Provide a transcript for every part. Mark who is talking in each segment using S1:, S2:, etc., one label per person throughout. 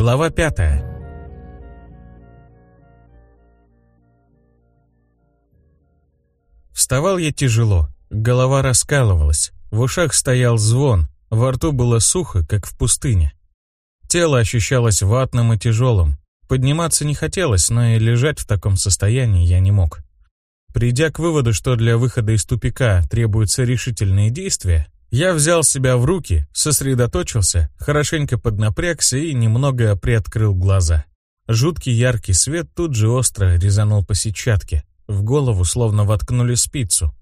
S1: Глава пятая. Вставал я тяжело, голова раскалывалась, в ушах стоял звон, во рту было сухо, как в пустыне. Тело ощущалось ватным и тяжелым. Подниматься не хотелось, но и лежать в таком состоянии я не мог. Придя к выводу, что для выхода из тупика требуются решительные действия, я взял себя в руки, сосредоточился, хорошенько поднапрягся и немного приоткрыл глаза. Жуткий яркий свет тут же остро резанул по сетчатке. В голову словно воткнули спицу.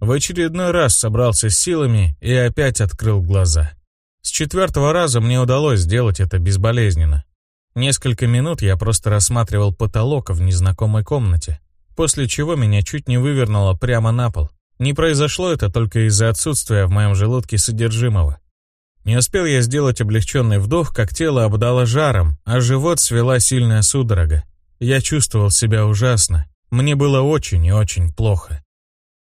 S1: В очередной раз собрался с силами и опять открыл глаза. С четвертого раза мне удалось сделать это безболезненно. Несколько минут я просто рассматривал потолок в незнакомой комнате, после чего меня чуть не вывернуло прямо на пол. Не произошло это только из-за отсутствия в моем желудке содержимого. Не успел я сделать облегченный вдох, как тело обдало жаром, а живот свела сильная судорога. Я чувствовал себя ужасно. Мне было очень и очень плохо.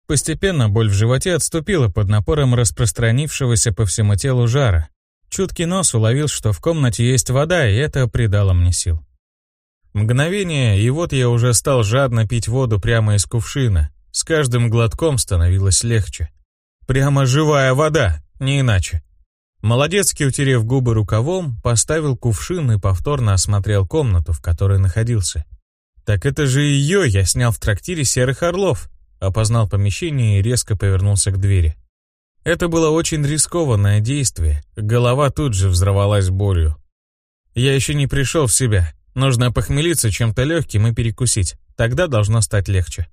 S1: Постепенно боль в животе отступила под напором распространившегося по всему телу жара. Чуткий нос уловил, что в комнате есть вода, и это придало мне сил. Мгновение, и вот я уже стал жадно пить воду прямо из кувшина. С каждым глотком становилось легче. Прямо живая вода, не иначе. Молодецкий, утерев губы рукавом, поставил кувшин и повторно осмотрел комнату, в которой находился. Так это же ее я снял в трактире Серых Орлов опознал помещение и резко повернулся к двери. Это было очень рискованное действие, голова тут же взорвалась болью. Я еще не пришел в себя, нужно похмелиться чем-то легким и перекусить, тогда должно стать легче.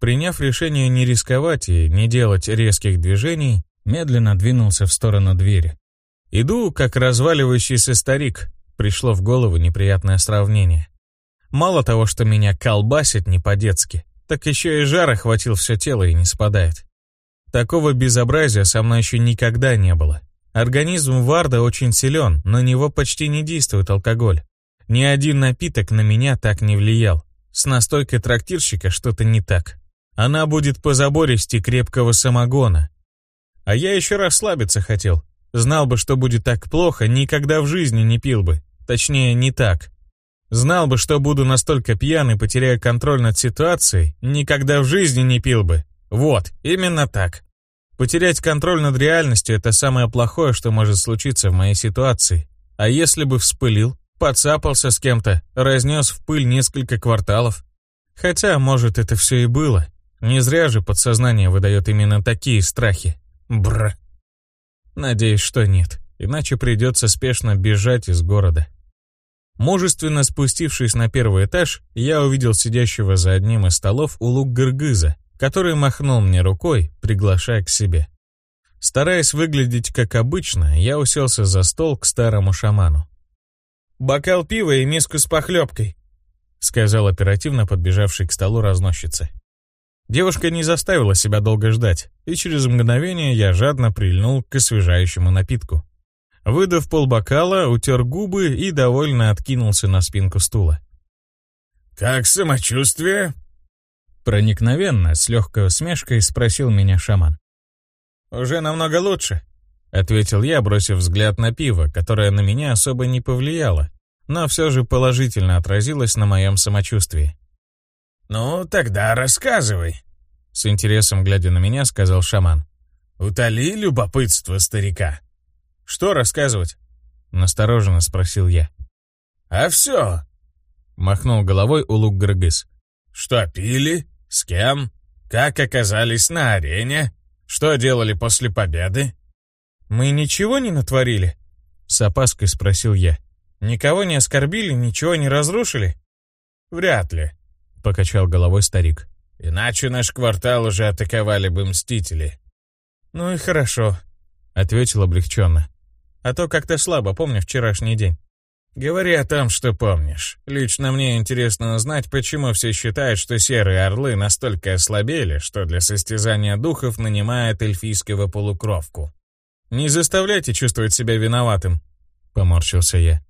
S1: Приняв решение не рисковать и не делать резких движений, медленно двинулся в сторону двери. Иду, как разваливающийся старик, пришло в голову неприятное сравнение. Мало того, что меня колбасит не по-детски, так еще и жар охватил все тело и не спадает. Такого безобразия со мной еще никогда не было. Организм Варда очень силен, на него почти не действует алкоголь. Ни один напиток на меня так не влиял. С настойкой трактирщика что-то не так. Она будет по забористи крепкого самогона. А я еще расслабиться хотел. Знал бы, что будет так плохо, никогда в жизни не пил бы. Точнее, не так. Знал бы, что буду настолько пьян и потеряю контроль над ситуацией, никогда в жизни не пил бы. Вот, именно так. Потерять контроль над реальностью – это самое плохое, что может случиться в моей ситуации. А если бы вспылил, подцапался с кем-то, разнес в пыль несколько кварталов? Хотя, может, это все и было. Не зря же подсознание выдает именно такие страхи. Бр. Надеюсь, что нет. Иначе придется спешно бежать из города. Мужественно спустившись на первый этаж, я увидел сидящего за одним из столов улук Гыргыза, который махнул мне рукой, приглашая к себе. Стараясь выглядеть как обычно, я уселся за стол к старому шаману. «Бокал пива и миску с похлебкой», — сказал оперативно подбежавший к столу разносчица. Девушка не заставила себя долго ждать, и через мгновение я жадно прильнул к освежающему напитку. Выдав полбокала, утер губы и довольно откинулся на спинку стула.
S2: «Как самочувствие?»
S1: Проникновенно, с легкой усмешкой спросил меня шаман.
S2: «Уже намного лучше», —
S1: ответил я, бросив взгляд на пиво, которое на меня особо не повлияло, но все же положительно отразилось на моем самочувствии.
S2: «Ну, тогда рассказывай», — с интересом глядя на меня, сказал шаман. «Утоли любопытство старика».
S1: «Что рассказывать?» — настороженно спросил я.
S2: «А все!»
S1: — махнул головой улук Грыгыс.
S2: «Что пили? С кем? Как оказались на арене? Что делали после победы?»
S1: «Мы ничего не натворили?» — с опаской спросил я. «Никого не оскорбили, ничего не разрушили?»
S2: «Вряд ли», —
S1: покачал головой старик.
S2: «Иначе наш квартал уже атаковали бы мстители».
S1: «Ну и хорошо», — ответил облегченно. А то как-то слабо помню вчерашний день.
S2: Говори о том, что помнишь. Лично мне интересно узнать, почему все считают, что серые орлы настолько ослабели, что для состязания духов нанимают эльфийского полукровку.
S1: «Не заставляйте чувствовать себя виноватым», — поморщился я.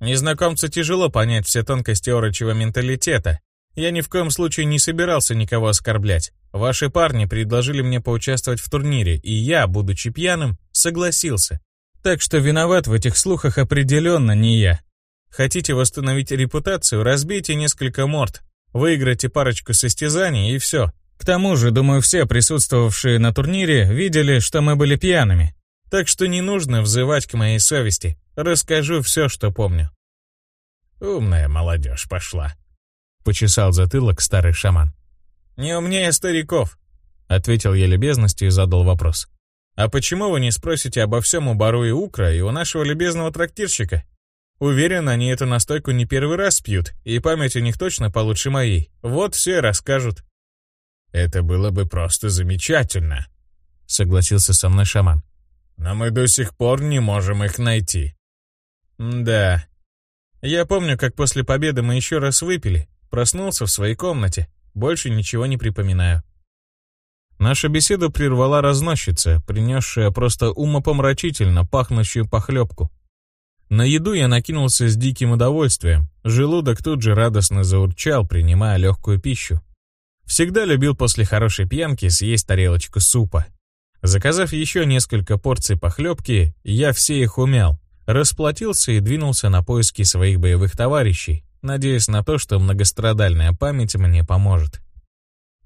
S1: «Незнакомцу тяжело понять все тонкости орочего менталитета. Я ни в коем случае не собирался никого оскорблять. Ваши парни предложили мне поучаствовать в турнире, и я, будучи пьяным, согласился. Так что виноват в этих слухах определенно не я. Хотите восстановить репутацию, разбейте несколько морд, выиграйте парочку состязаний и все. К тому же, думаю, все присутствовавшие на турнире видели, что мы были пьяными. Так что не нужно взывать к моей совести. Расскажу все, что помню.
S2: Умная молодежь пошла.
S1: Почесал затылок старый шаман. Не умнее стариков, ответил я любезностью и задал вопрос. А почему вы не спросите обо всем у Бару и Укра и у нашего любезного трактирщика? Уверен, они эту настойку не первый раз пьют, и память у них точно получше моей. Вот все расскажут.
S2: Это было бы просто замечательно,
S1: согласился со мной шаман.
S2: Но мы до сих пор не можем их найти.
S1: Да. Я помню, как после победы мы еще раз выпили, проснулся в своей комнате, больше ничего не припоминаю. Наша беседа прервала разносчица, принесшая просто умопомрачительно пахнущую похлебку. На еду я накинулся с диким удовольствием, желудок тут же радостно заурчал, принимая легкую пищу. Всегда любил после хорошей пьянки съесть тарелочку супа. Заказав еще несколько порций похлебки, я все их умял, расплатился и двинулся на поиски своих боевых товарищей, надеясь на то, что многострадальная память мне поможет.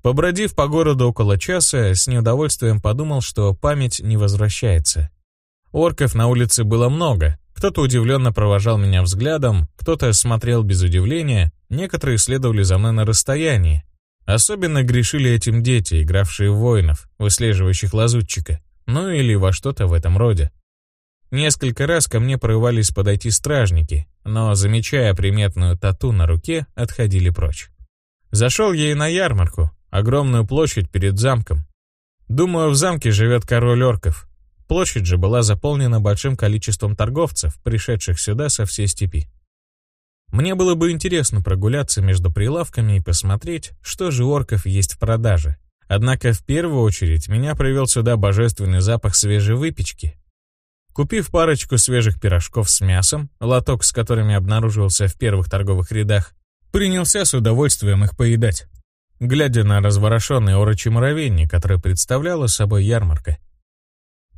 S1: Побродив по городу около часа, с неудовольствием подумал, что память не возвращается. Орков на улице было много, кто-то удивленно провожал меня взглядом, кто-то смотрел без удивления, некоторые следовали за мной на расстоянии. Особенно грешили этим дети, игравшие в воинов, выслеживающих лазутчика, ну или во что-то в этом роде. Несколько раз ко мне порывались подойти стражники, но, замечая приметную тату на руке, отходили прочь. Зашел я и на ярмарку, огромную площадь перед замком. Думаю, в замке живет король орков. Площадь же была заполнена большим количеством торговцев, пришедших сюда со всей степи. Мне было бы интересно прогуляться между прилавками и посмотреть, что же орков есть в продаже. Однако в первую очередь меня привел сюда божественный запах свежей выпечки. Купив парочку свежих пирожков с мясом, лоток с которыми обнаруживался в первых торговых рядах, принялся с удовольствием их поедать глядя на разворошенный орочий муравейник, который представляла собой ярмарка.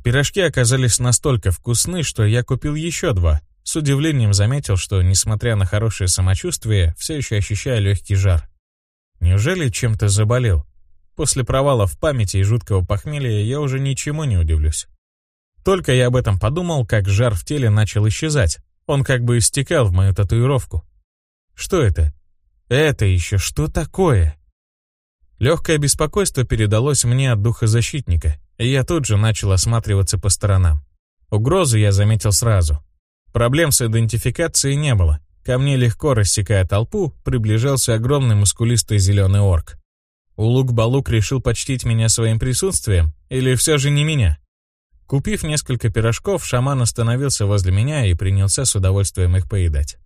S1: Пирожки оказались настолько вкусны, что я купил еще два. С удивлением заметил, что, несмотря на хорошее самочувствие, все еще ощущаю легкий жар. Неужели чем-то заболел? После провала в памяти и жуткого похмелья я уже ничему не удивлюсь. Только я об этом подумал, как жар в теле начал исчезать. Он как бы истекал в мою татуировку. Что это? Это еще что такое? Легкое беспокойство передалось мне от духа защитника, и я тут же начал осматриваться по сторонам. Угрозу я заметил сразу. Проблем с идентификацией не было. Ко мне легко рассекая толпу, приближался огромный мускулистый зеленый орк. Улук-Балук решил почтить меня своим присутствием, или все же не меня? Купив несколько пирожков, шаман остановился возле меня и принялся с удовольствием их поедать.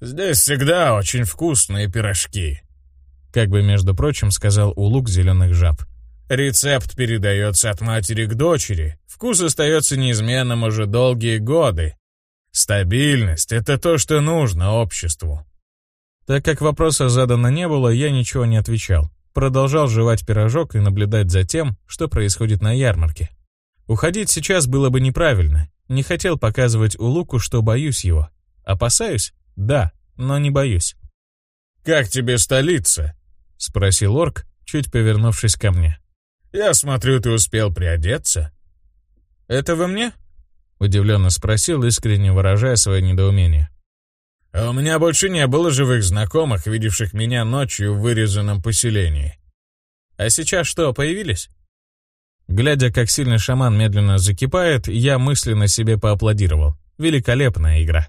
S2: «Здесь всегда очень вкусные пирожки»,
S1: как бы, между прочим, сказал улук зеленых жаб.
S2: Рецепт передается от матери к дочери. Вкус остается неизменным уже долгие годы. Стабильность — это то, что нужно обществу.
S1: Так как вопроса задано не было, я ничего не отвечал. Продолжал жевать пирожок и наблюдать за тем, что происходит на ярмарке. Уходить сейчас было бы неправильно. Не хотел показывать Улуку, что боюсь его. Опасаюсь? Да, но не боюсь.
S2: «Как тебе столица?»
S1: — спросил орк, чуть повернувшись ко мне.
S2: «Я смотрю, ты успел приодеться».
S1: «Это вы мне?» — удивленно спросил, искренне выражая свое недоумение.
S2: «А у меня больше не было живых знакомых, видевших меня ночью в вырезанном поселении».
S1: «А сейчас что, появились?» Глядя, как сильно шаман медленно закипает, я мысленно себе поаплодировал. Великолепная игра.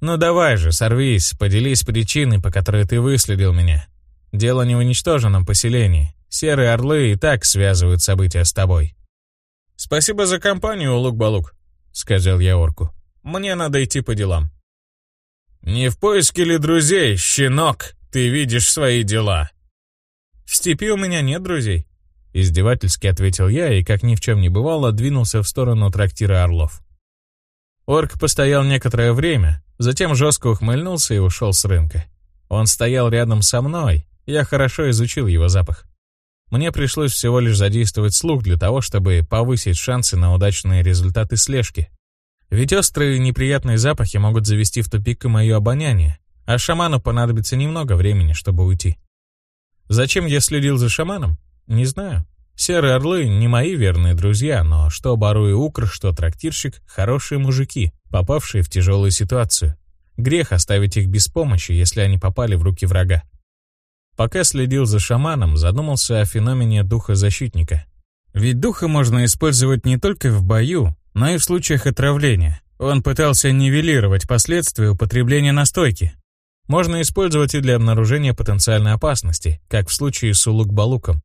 S1: «Ну давай же, сорвись, поделись причиной, по которой ты выследил меня. Дело не в уничтоженном поселении. Серые орлы и так связывают события с тобой. «Спасибо за компанию, Лук-Балук», — сказал я орку. «Мне надо идти по делам».
S2: «Не в поиске ли друзей, щенок? Ты видишь свои дела?»
S1: «В степи у меня нет друзей», — издевательски ответил я и, как ни в чем не бывало, двинулся в сторону трактира орлов. Орк постоял некоторое время, затем жестко ухмыльнулся и ушел с рынка. Он стоял рядом со мной, я хорошо изучил его запах. Мне пришлось всего лишь задействовать слух для того, чтобы повысить шансы на удачные результаты слежки. Ведь острые неприятные запахи могут завести в тупик и мое обоняние, а шаману понадобится немного времени, чтобы уйти. Зачем я следил за шаманом? Не знаю. Серые орлы не мои верные друзья, но что Бару и Укр, что трактирщик — хорошие мужики, попавшие в тяжелую ситуацию. Грех оставить их без помощи, если они попали в руки врага. Пока следил за шаманом, задумался о феномене духа-защитника. Ведь духа можно использовать не только в бою, но и в случаях отравления. Он пытался нивелировать последствия употребления настойки. Можно использовать и для обнаружения потенциальной опасности, как в случае с Улук-Балуком.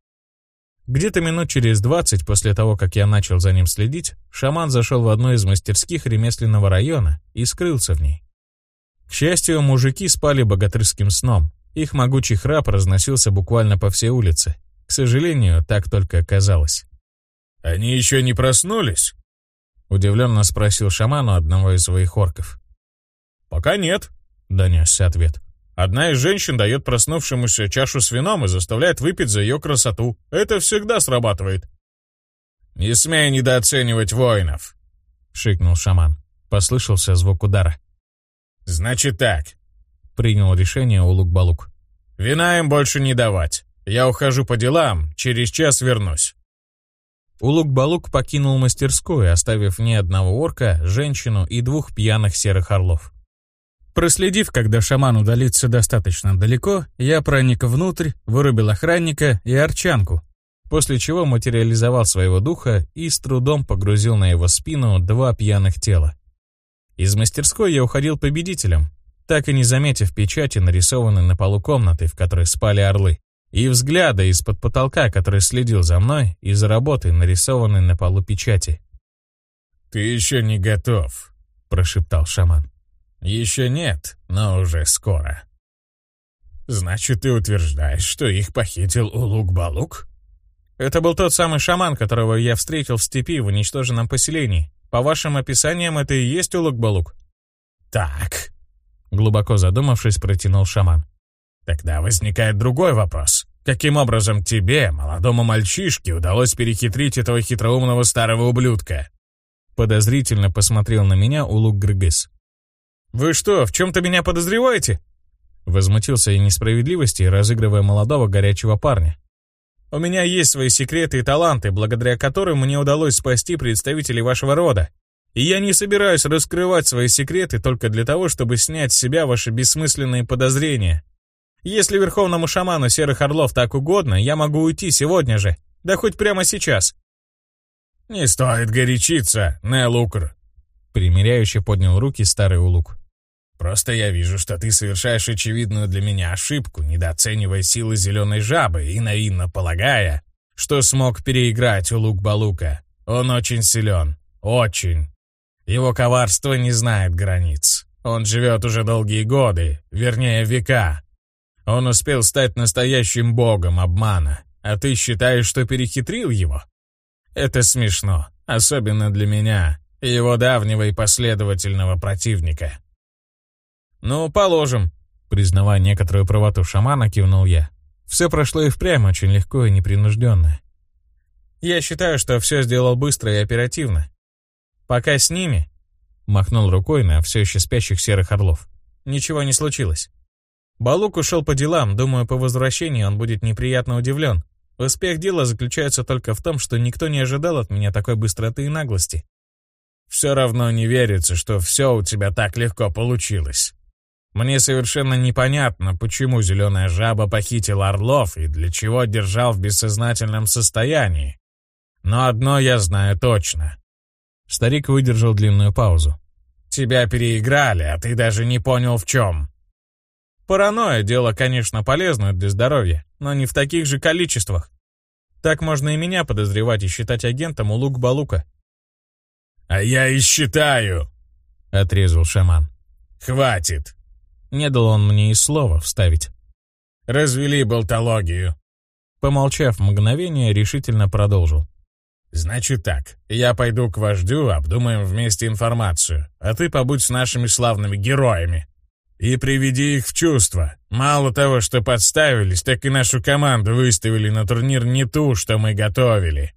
S1: Где-то минут через 20 после того, как я начал за ним следить, шаман зашел в одну из мастерских ремесленного района и скрылся в ней. К счастью, мужики спали богатырским сном. Их могучий храп разносился буквально по всей улице. К сожалению, так только казалось.
S2: «Они еще не проснулись?»
S1: Удивленно спросил шаману одного из своих орков.
S2: «Пока нет», — донесся ответ. «Одна из женщин дает проснувшемуся чашу с вином и заставляет выпить за ее красоту. Это всегда срабатывает». «Не смей недооценивать воинов», — шикнул шаман. Послышался звук удара. «Значит так», — принял решение Улук-Балук. «Вина им больше не давать. Я ухожу по делам, через час вернусь».
S1: Улук-Балук покинул мастерскую, оставив ни одного орка, женщину и двух пьяных серых орлов. Проследив, когда шаман удалится достаточно далеко, я проник внутрь, вырубил охранника и арчанку, после чего материализовал своего духа и с трудом погрузил на его спину два пьяных тела. Из мастерской я уходил победителем, так и не заметив печати, нарисованной на полу комнаты, в которой спали орлы, и взгляда из-под потолка, который следил за мной, и за работой, нарисованной на полу печати.
S2: «Ты еще не готов», — прошептал шаман. «Еще нет, но уже скоро». «Значит, ты утверждаешь, что их похитил Улук-Балук?»
S1: «Это был тот самый шаман, которого я встретил в степи в уничтоженном поселении. По вашим описаниям, это и есть Улук-Балук?»
S2: «Так», —
S1: глубоко задумавшись, протянул шаман.
S2: «Тогда возникает другой вопрос. Каким образом тебе, молодому мальчишке, удалось перехитрить этого хитроумного старого ублюдка?»
S1: Подозрительно посмотрел на меня Улук Грыгыс. «Вы что, в чем-то меня подозреваете?» Возмутился я несправедливости, разыгрывая молодого горячего парня. «У меня есть свои секреты и таланты, благодаря которым мне удалось спасти представителей вашего рода. И я не собираюсь раскрывать свои секреты только для того, чтобы снять с себя ваши бессмысленные подозрения. Если верховному шаману Серых Орлов так угодно, я могу уйти сегодня же, да хоть прямо сейчас».
S2: «Не стоит горячиться, Нелукр», —
S1: примиряюще поднял руки старый улук.
S2: «Просто я вижу, что ты совершаешь очевидную для меня ошибку, недооценивая силы зеленой жабы и наивно полагая, что смог переиграть улук Балука. Он очень силен, очень. Его коварство не знает границ. Он живет уже долгие годы, вернее века, он успел стать настоящим богом обмана, а ты считаешь, что перехитрил его? Это смешно, особенно для меня, его давнего и последовательного противника.
S1: Ну, положим, признавая некоторую правоту шамана, кивнул я. Все прошло и впрямь очень легко и непринужденно. Я считаю, что все сделал быстро и оперативно. Пока с ними, махнул рукой на все еще спящих серых орлов, ничего не случилось. Балук ушел по делам, думаю, по возвращении он будет неприятно удивлен. Успех дела заключается только в том, что никто не ожидал от меня такой быстроты и наглости.
S2: Все равно не верится, что все у тебя так легко получилось. Мне совершенно непонятно, почему зеленая жаба похитила орлов и для чего держал в бессознательном состоянии. Но одно я знаю точно.
S1: Старик выдержал длинную паузу.
S2: Тебя переиграли, а ты даже не понял в чем.
S1: Паранойя – дело, конечно, полезное для здоровья, но не в таких же количествах. Так можно и меня подозревать и считать агентом у Лук-Балука.
S2: «А я и считаю!»
S1: — отрезал шаман.
S2: «Хватит!»
S1: Не дал он мне и слова вставить.
S2: «Развели болтологию!»
S1: Помолчав мгновение, решительно продолжил.
S2: «Значит так, я пойду к вождю, обдумаем вместе информацию, а ты побудь с нашими славными героями и приведи их в чувство. Мало того, что подставились, так и нашу команду выставили на турнир не ту, что мы готовили».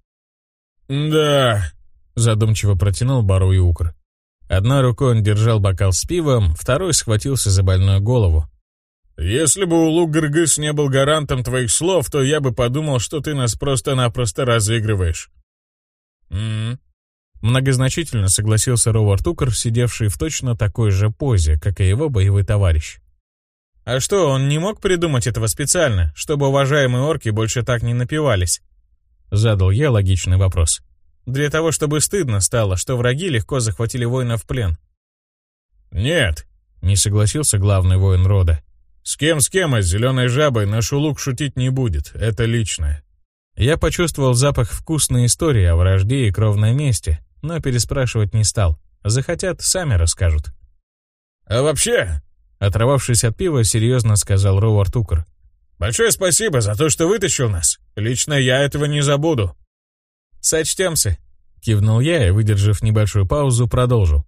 S1: «Да», — задумчиво протянул Бару и Укр. Одной рукой он держал бокал с пивом, второй схватился за больную голову.
S2: «Если бы Улук Гыргыс не был гарантом твоих слов, то я бы подумал, что ты нас просто-напросто разыгрываешь».
S1: «М-м-м». Многозначительно согласился Ровар Тукер, сидевший в точно такой же позе, как и его боевой товарищ. «А что, он не мог придумать этого специально, чтобы уважаемые орки больше так не напивались?» Задал я логичный вопрос. «Для того, чтобы стыдно стало, что враги легко захватили воина в плен».
S2: «Нет», —
S1: не согласился главный воин рода.
S2: «С кем с кем, а с зеленой жабой наш улук шутить не будет, это личное».
S1: Я почувствовал запах вкусной истории о вражде и кровной мести, но переспрашивать не стал. Захотят, сами расскажут.
S2: «А вообще...»
S1: Оторвавшись от пива, серьезно сказал Роуар Тукер.
S2: «Большое спасибо за то, что вытащил нас. Лично я этого не забуду».
S1: «Сочтемся», — кивнул я и, выдержав небольшую паузу, продолжил.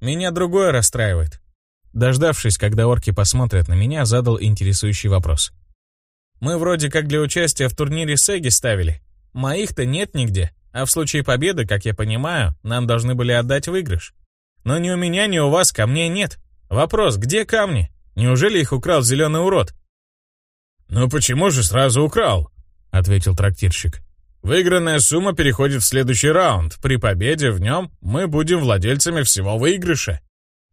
S1: «Меня другое расстраивает». Дождавшись, когда орки посмотрят на меня, задал интересующий вопрос. «Мы вроде как для участия в турнире Сеги ставили. Моих-то нет нигде. А в случае победы, как я понимаю, нам должны были отдать выигрыш. Но ни у меня, ни у вас камней нет. Вопрос, где камни? Неужели их украл зеленый урод?
S2: «Ну почему же сразу украл?» — ответил трактирщик. «Выигранная сумма переходит в следующий раунд. При победе в нем мы будем владельцами всего выигрыша.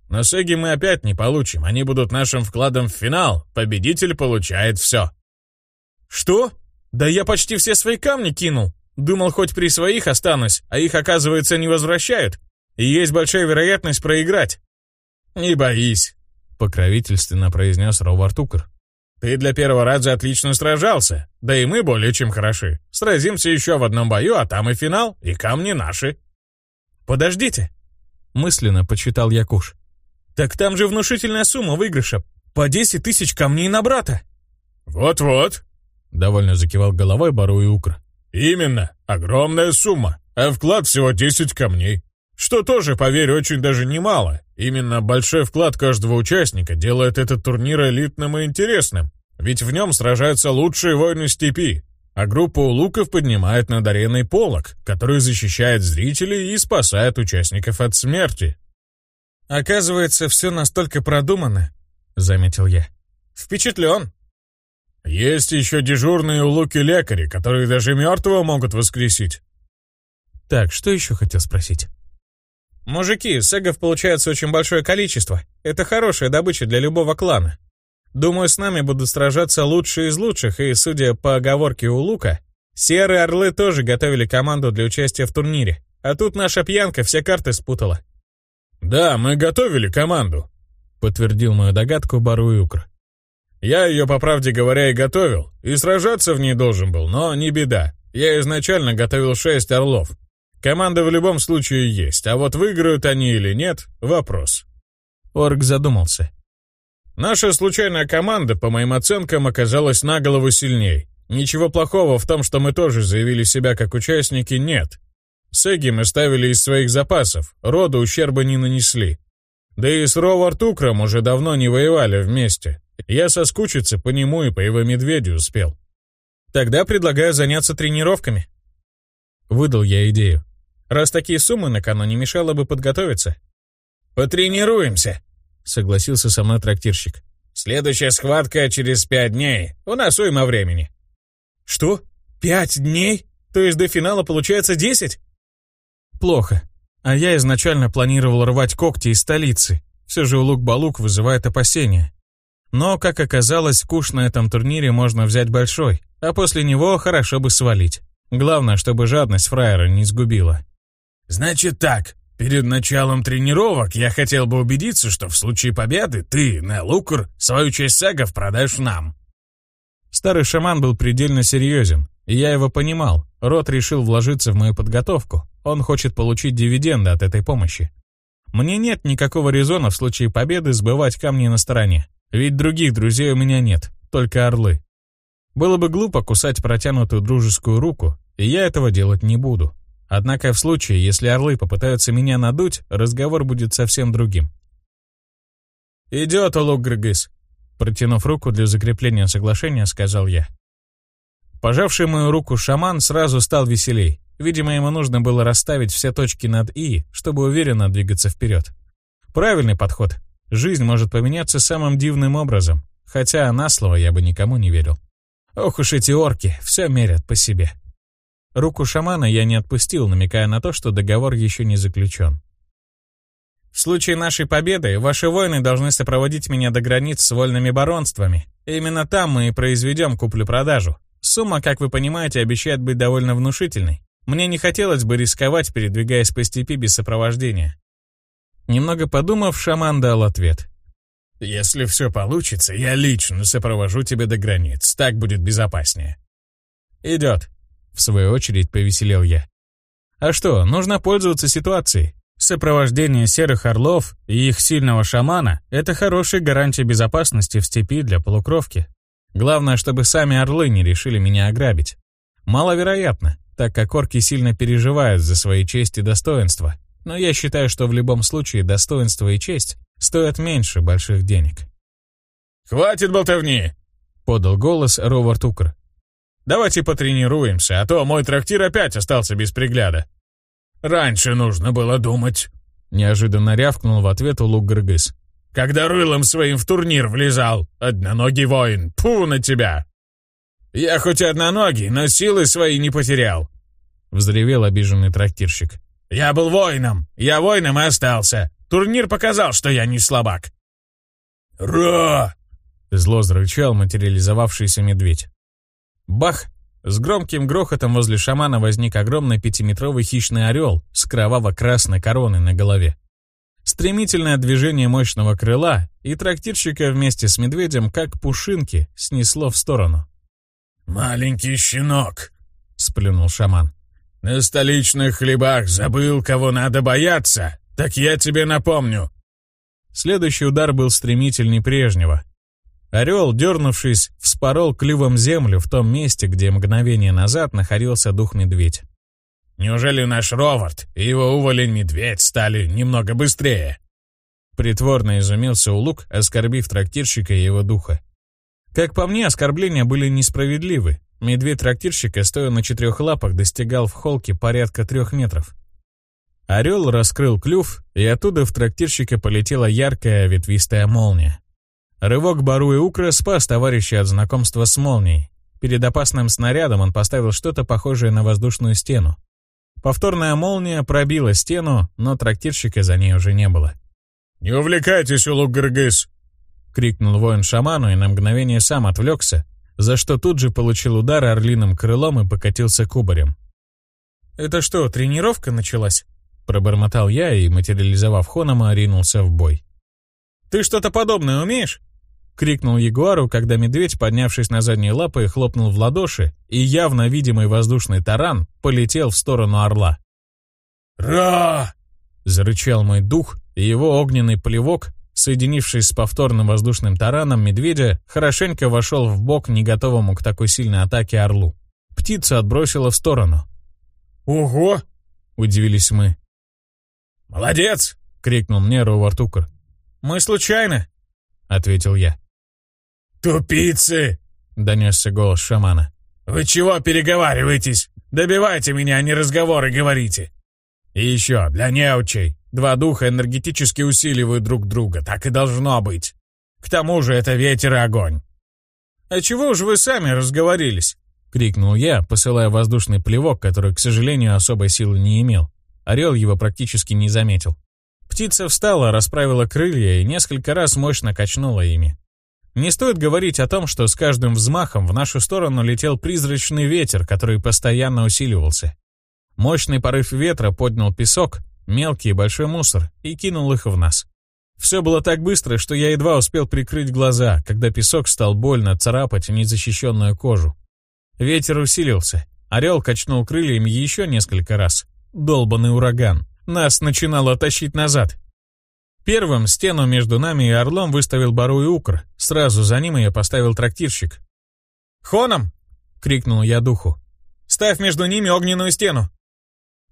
S2: Но Сеги мы опять не получим, они будут нашим вкладом в финал. Победитель получает все».
S1: «Что? Да я почти все свои камни кинул!» Думал, хоть при своих останусь, а их, оказывается, не возвращают. И есть большая вероятность проиграть.
S2: «Не боись», —
S1: покровительственно произнес Ровар Тукер.
S2: «Ты для первого раза отлично сражался, да и мы более чем хороши. Сразимся еще в одном бою, а там и финал, и камни наши».
S1: «Подождите», — мысленно почитал Якуш. «Так там же внушительная сумма выигрыша. По 10 тысяч камней на брата».
S2: «Вот-вот», — довольно закивал головой Бару и Укр. «Именно, огромная сумма, а вклад всего 10 камней. Что тоже, поверь, очень даже немало. Именно большой вклад каждого участника делает этот турнир элитным и интересным, ведь в нем сражаются лучшие воины степи, а группа улуков поднимает над ареной полок, который защищает зрителей и спасает участников от смерти.
S1: «Оказывается, все настолько продумано», — заметил я. «Впечатлен».
S2: Есть еще дежурные улуки-лекари, которые даже мертвого могут воскресить.
S1: Так, что еще хотел спросить? Мужики, сегов получается очень большое количество. Это хорошая добыча для любого клана. Думаю, с нами будут сражаться лучшие из лучших, и, судя по оговорке у Лука, серые орлы тоже готовили команду для участия в турнире. А тут наша пьянка все карты спутала.
S2: «Да, мы готовили команду», — подтвердил мою догадку Бару Юкр. Я ее, по правде говоря, и готовил, и сражаться в ней должен был, но не беда. Я изначально готовил шесть орлов. Команда в любом случае есть, а вот выиграют они или нет — вопрос.
S1: Орг задумался.
S2: Наша случайная команда, по моим оценкам, оказалась на голову сильней. Ничего плохого в том, что мы тоже заявили себя как участники, нет. Сеги мы ставили из своих запасов, роду ущерба не нанесли. Да и с Ровар Тукром уже давно не воевали вместе. Я соскучиться по нему и по его медведю успел.
S1: Тогда предлагаю заняться тренировками. Выдал я идею. Раз такие суммы на кону, не мешало бы подготовиться.
S2: «Потренируемся», — согласился со мной трактирщик. «Следующая схватка через пять дней. У нас уйма времени».
S1: «Что? Пять дней? То есть до финала получается десять?» «Плохо. А я изначально планировал рвать когти из столицы. Все же улук-балук вызывает опасения. Но, как оказалось, куш на этом турнире можно взять большой, а после него хорошо бы свалить. Главное, чтобы жадность фраера не сгубила.
S2: «Значит так, перед началом тренировок я хотел бы убедиться, что в случае победы ты, Нелукур, свою часть сагов продашь нам».
S1: Старый шаман был предельно серьезен, и я его понимал. Рот решил вложиться в мою подготовку. Он хочет получить дивиденды от этой помощи. Мне нет никакого резона в случае победы сбывать камни на стороне. Ведь других друзей у меня нет, только орлы. Было бы глупо кусать протянутую дружескую руку, и я этого делать не буду. Однако в случае, если орлы попытаются меня надуть, разговор будет совсем другим. «Идет, Олуг Грыгыс», — протянув руку для закрепления соглашения, сказал я. Пожавший мою руку шаман сразу стал веселей. Видимо, ему нужно было расставить все точки над «и», чтобы уверенно двигаться вперед. Правильный подход. Жизнь может поменяться самым дивным образом, хотя на слово я бы никому не верил. Ох уж эти орки, все мерят по себе. Руку шамана я не отпустил, намекая на то, что договор еще не заключен. В случае нашей победы ваши воины должны сопроводить меня до границ с вольными баронствами. Именно там мы и произведем куплю-продажу. Сумма, как вы понимаете, обещает быть довольно внушительной. Мне не хотелось бы рисковать, передвигаясь по степи без сопровождения. Немного подумав, шаман дал ответ.
S2: «Если все получится, я лично сопровожу тебя до границ. Так будет безопаснее».
S1: «Идет», — в свою очередь повеселел я. «А что, нужно пользоваться ситуацией. Сопровождение серых орлов и их сильного шамана — это хорошая гарантия безопасности в степи для полукровки. Главное, чтобы сами орлы не решили меня ограбить. Маловероятно, так как орки сильно переживают за свои честь и достоинства. Но я считаю, что в любом случае достоинство и честь стоят меньше больших денег.
S2: «Хватит болтовни!» — подал голос Ровард Укр. «Давайте потренируемся, а то мой трактир опять остался без пригляда». «Раньше нужно было думать», — неожиданно рявкнул в ответ Улук Гыргыз. «Когда рылом своим в турнир влезал, одноногий воин, пу на тебя!» «Я хоть одноногий, но силы свои не потерял», — взревел обиженный трактирщик. «Я был воином, я воином и остался. Турнир показал, что я не слабак». «Ра!» — зло зарычал материализовавшийся медведь.
S1: Бах! С громким грохотом возле шамана возник огромный пятиметровый хищный орел с кроваво-красной короной на голове. Стремительное движение мощного крыла, и трактирщика вместе с медведем, как пушинки, снесло в сторону.
S2: «Маленький щенок», — сплюнул шаман. «На столичных хлебах забыл, кого надо бояться. Так я тебе напомню».
S1: Следующий удар был стремительней прежнего, Орел, дернувшись, вспорол клювом землю в том месте, где мгновение назад находился дух-медведь.
S2: «Неужели наш Ровард и его уволень-медведь стали немного быстрее?»
S1: Притворно изумился Улук, оскорбив трактирщика и его духа. Как по мне, оскорбления были несправедливы. Медведь трактирщика, стоя на четырех лапах, достигал в холке порядка трех метров. Орел раскрыл клюв, и оттуда в трактирщика полетела яркая ветвистая молния. Рывок Бару и Укра спас товарища от знакомства с молнией. Перед опасным снарядом он поставил что-то похожее на воздушную стену. Повторная молния пробила стену, но трактирщика за ней уже не было.
S2: «Не увлекайтесь, Улук-Гыргыз!»
S1: — крикнул воин шаману и на мгновение сам отвлекся, за что тут же получил удар орлиным крылом и покатился кубарем. «Это что, тренировка началась?» — пробормотал я и, материализовав Хонома, ринулся в бой. «Ты что-то подобное умеешь?» — крикнул Ягуару, когда медведь, поднявшись на задние лапы, хлопнул в ладоши, и явно видимый воздушный таран полетел в сторону орла.
S2: «Ра!»
S1: — зарычал мой дух, и его огненный плевок, соединившись с повторным воздушным тараном медведя, хорошенько вошел в бок не готовому к такой сильной атаке орлу. Птица отбросила в сторону.
S2: «Ого!»
S1: — удивились мы.
S2: «Молодец!»
S1: — крикнул мне Ровартукер. «Мы случайно!» — ответил я.
S2: «Тупицы!»
S1: — донесся голос шамана.
S2: «Вы чего переговариваетесь? Добивайте меня, а не разговоры говорите!» «И еще, для неучей, два духа энергетически усиливают друг друга, так и должно быть. К тому же это ветер и огонь».
S1: «А чего же вы сами разговорились?» — крикнул я, посылая воздушный плевок, который, к сожалению, особой силы не имел. Орел его практически не заметил. Птица встала, расправила крылья и несколько раз мощно качнула ими. Не стоит говорить о том, что с каждым взмахом в нашу сторону летел призрачный ветер, который постоянно усиливался. Мощный порыв ветра поднял песок, мелкий и большой мусор, и кинул их в нас. Все было так быстро, что я едва успел прикрыть глаза, когда песок стал больно царапать незащищенную кожу. Ветер усилился. Орел качнул крыльями еще несколько раз. Долбанный ураган. Нас начинало тащить назад. Первым стену между нами и Орлом выставил Бару и Укр. Сразу за ним я поставил трактирщик. «Хоном!» — крикнул я духу. «Ставь между ними огненную стену!»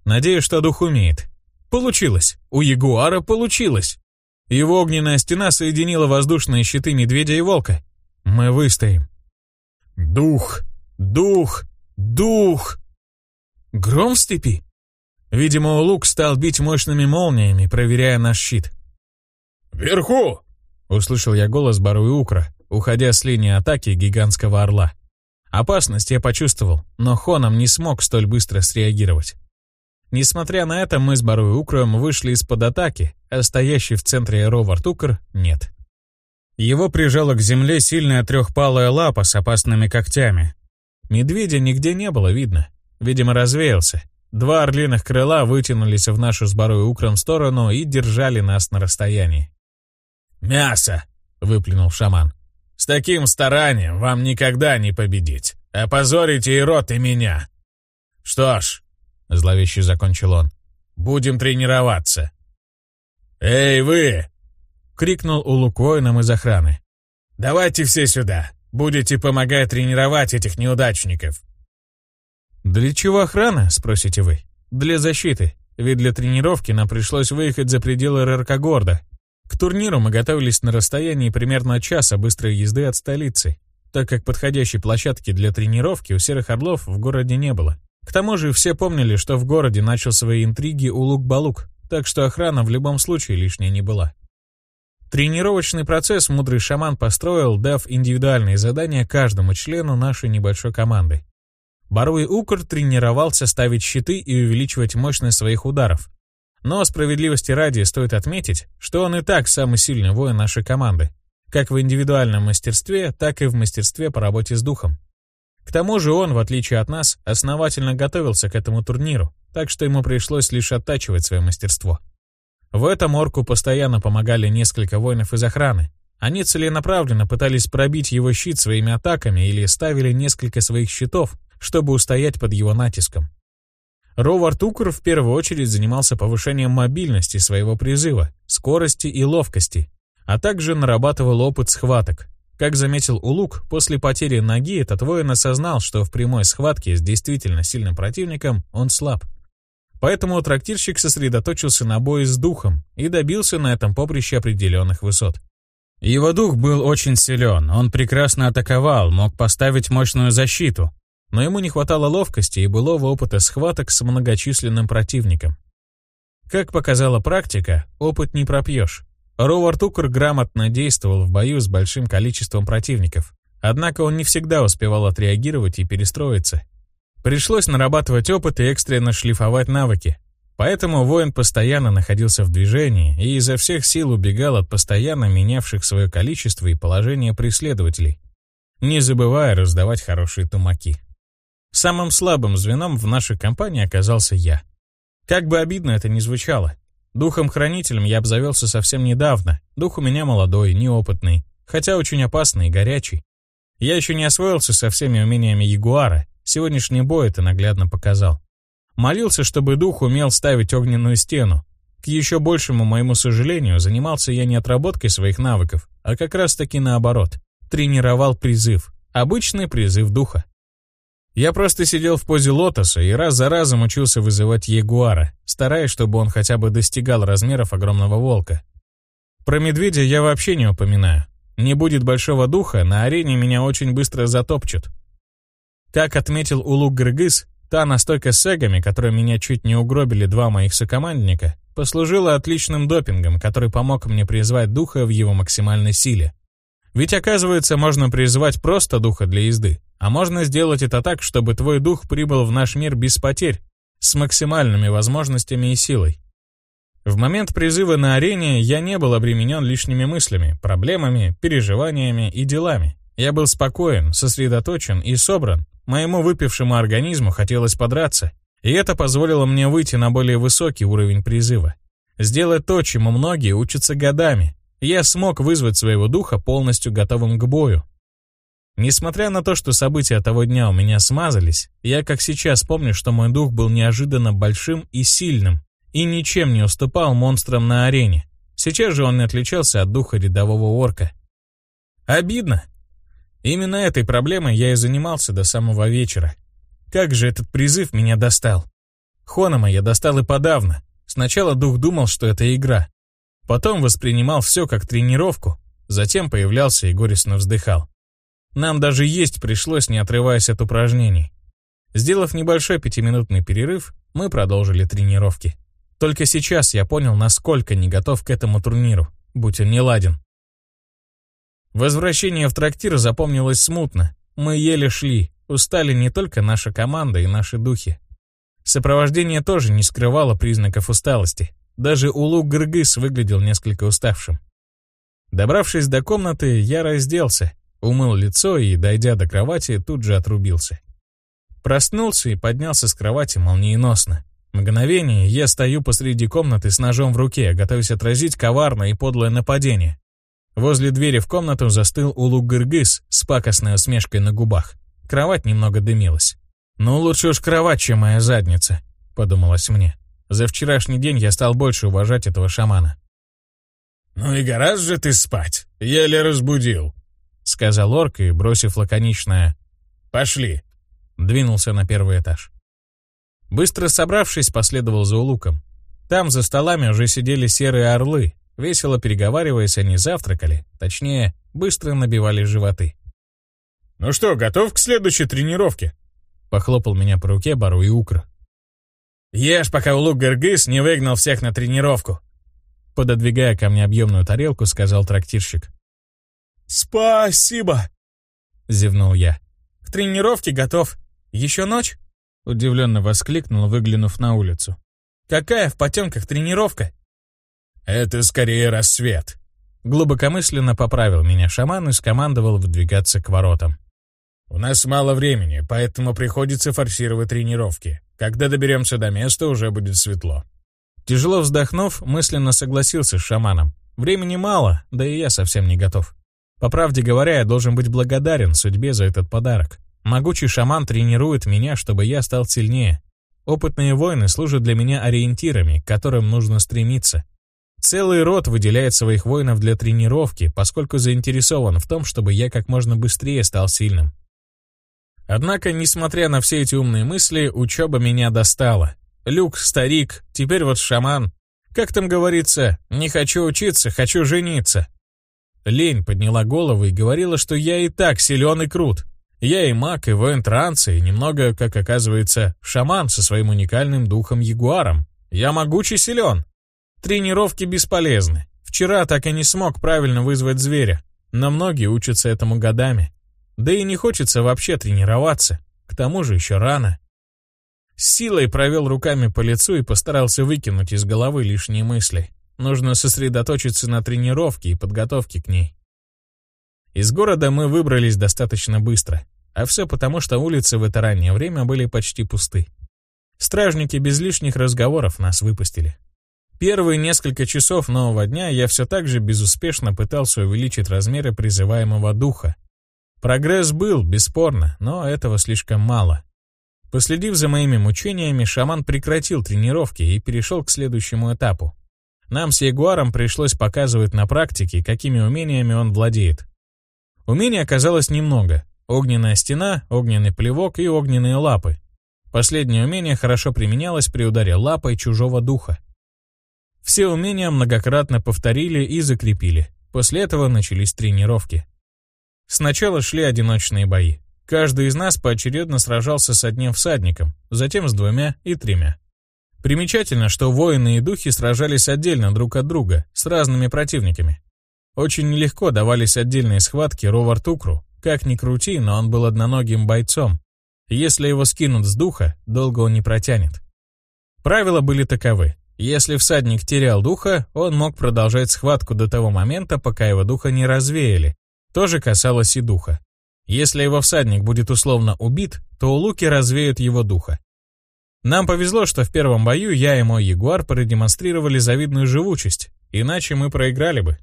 S1: Надеюсь, что дух умеет. Получилось. У Ягуара получилось. Его огненная стена соединила воздушные щиты медведя и волка. Мы выстоим. Дух! Дух! Дух! Гром в степи? Видимо, лук стал бить мощными молниями, проверяя наш щит.
S2: «Вверху!»
S1: — услышал я голос Баруи Укра, уходя с линии атаки гигантского орла. Опасность я почувствовал, но Хоном не смог столь быстро среагировать. Несмотря на это, мы с Баруи Укроем вышли из-под атаки, а стоящий в центре Ровар Тукр нет. Его прижала к земле сильная трехпалая лапа с опасными когтями. Медведя нигде не было видно. Видимо, развеялся. Два орлиных крыла вытянулись в нашу с Барой Укром сторону и держали нас на расстоянии.
S2: «Мясо!» — выплюнул шаман. «С таким старанием вам никогда не победить. Опозорите и рот, и меня. Что ж, — зловеще закончил он. «Будем тренироваться». «Эй, вы!» — крикнул Улук воинам из охраны. «Давайте все сюда. Будете помогать тренировать этих неудачников».
S1: «Для чего охрана?» — спросите вы. «Для защиты. Ведь для тренировки нам пришлось выехать за пределы Раркогорда. К турниру мы готовились на расстоянии примерно часа быстрой езды от столицы, так как подходящей площадки для тренировки у Серых Орлов в городе не было. К тому же все помнили, что в городе начал свои интриги Улук-Балук, так что охрана в любом случае лишней не была. Тренировочный процесс мудрый шаман построил, дав индивидуальные задания каждому члену нашей небольшой команды. Баруи Укр тренировался ставить щиты и увеличивать мощность своих ударов. Но справедливости ради стоит отметить, что он и так самый сильный воин нашей команды, как в индивидуальном мастерстве, так и в мастерстве по работе с духом. К тому же он, в отличие от нас, основательно готовился к этому турниру, так что ему пришлось лишь оттачивать свое мастерство. В этом орку постоянно помогали несколько воинов из охраны. Они целенаправленно пытались пробить его щит своими атаками или ставили несколько своих щитов, чтобы устоять под его натиском. Ровар Тукр в первую очередь занимался повышением мобильности своего призыва, скорости и ловкости, а также нарабатывал опыт схваток, как заметил Улук, после потери ноги этот воин осознал, что в прямой схватке с действительно сильным противником он слаб. Поэтому трактирщик сосредоточился на бое с духом и добился на этом поприще определенных высот. Его дух был очень силен, он прекрасно атаковал, мог поставить мощную защиту, но ему не хватало ловкости и былого опыта схваток с многочисленным противником. Как показала практика, опыт не пропьешь. Ровар Тукер грамотно действовал в бою с большим количеством противников, однако он не всегда успевал отреагировать и перестроиться. Пришлось нарабатывать опыт и экстренно шлифовать навыки. Поэтому воин постоянно находился в движении и изо всех сил убегал от постоянно менявших свое количество и положение преследователей, не забывая раздавать хорошие тумаки. Самым слабым звеном в нашей компании оказался я. Как бы обидно это ни звучало, Духом-хранителем я обзавелся совсем недавно. Дух у меня молодой, неопытный, хотя очень опасный и горячий. Я еще не освоился со всеми умениями Ягуара. Сегодняшний бой это наглядно показал. Молился, чтобы дух умел ставить огненную стену. К еще большему моему сожалению, занимался я не отработкой своих навыков, а как раз таки наоборот. Тренировал призыв. Обычный призыв духа. Я просто сидел в позе лотоса и раз за разом учился вызывать ягуара, стараясь, чтобы он хотя бы достигал размеров огромного волка. Про медведя я вообще не упоминаю. Не будет большого духа, на арене меня очень быстро затопчут. Как отметил Улук Гыргыз, та настойка с эгами, которой меня чуть не угробили два моих сокомандника, послужила отличным допингом, который помог мне призвать духа в его максимальной силе. Ведь оказывается, можно призвать просто духа для езды, а можно сделать это так, чтобы твой дух прибыл в наш мир без потерь, с максимальными возможностями и силой. В момент призыва на арене я не был обременен лишними мыслями, проблемами, переживаниями и делами. Я был спокоен, сосредоточен и собран. Моему выпившему организму хотелось подраться, и это позволило мне выйти на более высокий уровень призыва. Сделать то, чему многие учатся годами. Я смог вызвать своего духа полностью готовым к бою, Несмотря на то, что события того дня у меня смазались, я как сейчас помню, что мой дух был неожиданно большим и сильным, и ничем не уступал монстрам на арене. Сейчас же он не отличался от духа рядового орка. Обидно. Именно этой проблемой я и занимался до самого вечера. Как же этот призыв меня достал. Хонома я достал и подавно. Сначала дух думал, что это игра. Потом воспринимал все как тренировку. Затем появлялся и горестно вздыхал. Нам даже есть пришлось, не отрываясь от упражнений. Сделав небольшой пятиминутный перерыв, мы продолжили тренировки. Только сейчас я понял, насколько не готов к этому турниру. будь он не ладен. Возвращение в трактир запомнилось смутно. Мы еле шли, устали не только наша команда и наши духи. Сопровождение тоже не скрывало признаков усталости. Даже Улук Гыргыс выглядел несколько уставшим. Добравшись до комнаты, я разделся, умыл лицо и, дойдя до кровати, тут же отрубился. Проснулся и поднялся с кровати молниеносно. Мгновение я стою посреди комнаты с ножом в руке, готовясь отразить коварное и подлое нападение. Возле двери в комнату застыл Улук Гыргыз с пакостной усмешкой на губах. Кровать немного дымилась. «Ну, лучше уж кровать, чем моя задница», — подумалось мне. За вчерашний день я стал больше уважать этого шамана.
S2: «Ну и гораздо же ты спать, еле разбудил», — сказал орк и, бросив лаконичное «Пошли», двинулся на первый этаж.
S1: Быстро собравшись, последовал за улуком. Там за столами уже сидели серые орлы. Весело переговариваясь, они завтракали, точнее, быстро набивали животы.
S2: «Ну что, готов к следующей тренировке?»
S1: Похлопал меня по руке Бару и Укр.
S2: «Ешь, пока улук Гыргыз не выгнал всех на тренировку!»
S1: Пододвигая ко мне объемную тарелку, сказал трактирщик.
S2: «Спасибо!»
S1: Зевнул я.
S2: «К тренировке готов. Еще ночь?»
S1: Удивленно воскликнул, выглянув на улицу.
S2: «Какая в потемках тренировка?»
S1: «Это скорее рассвет», Глубокомысленно поправил меня шаман и скомандовал выдвигаться к воротам.
S2: «У нас мало времени, поэтому приходится форсировать тренировки. Когда доберемся до места, уже будет светло».
S1: Тяжело вздохнув, мысленно согласился с шаманом. Времени мало, да и я совсем не готов. По правде говоря, я должен быть благодарен судьбе за этот подарок. Могучий шаман тренирует меня, чтобы я стал сильнее. Опытные воины служат для меня ориентирами, к которым нужно стремиться. Целый род выделяет своих воинов для тренировки, поскольку заинтересован в том, чтобы я как можно быстрее стал сильным. Однако, несмотря на все эти умные мысли, учеба меня достала. Люк, старик, теперь вот шаман. Как там говорится, не хочу учиться, хочу жениться. Лень подняла голову и говорила, что я и так силен и крут. Я и маг, и воин транса, и немного, как оказывается, шаман со своим уникальным духом-ягуаром. Я могучий силен. Тренировки бесполезны. Вчера так и не смог правильно вызвать зверя, но многие учатся этому годами. Да и не хочется вообще тренироваться, к тому же еще рано. С силой провел руками по лицу и постарался выкинуть из головы лишние мысли. Нужно сосредоточиться на тренировке и подготовке к ней. Из города мы выбрались достаточно быстро, а все потому, что улицы в это раннее время были почти пусты. Стражники без лишних разговоров нас выпустили. Первые несколько часов нового дня я все так же безуспешно пытался увеличить размеры призываемого духа. Прогресс был, бесспорно, но этого слишком мало. Последив за моими мучениями, шаман прекратил тренировки и перешел к следующему этапу. Нам с Ягуаром пришлось показывать на практике, какими умениями он владеет. Умений оказалось немного. Огненная стена, огненный плевок и огненные лапы. Последнее умение хорошо применялось при ударе лапой чужого духа. Все умения многократно повторили и закрепили. После этого начались тренировки. Сначала шли одиночные бои. Каждый из нас поочередно сражался с одним всадником, затем с двумя и тремя. Примечательно, что воины и духи сражались отдельно друг от друга, с разными противниками. Очень нелегко давались отдельные схватки Ровар Тукру. Как ни крути, но он был одноногим бойцом. Если его скинут с духа, долго он не протянет. Правила были таковы. Если всадник терял духа, он мог продолжать схватку до того момента, пока его духа не развеяли. То же касалось и духа. Если его всадник будет условно убит, то Луки развеют его духа. Нам повезло, что в первом бою я и мой ягуар продемонстрировали завидную живучесть, иначе мы проиграли бы.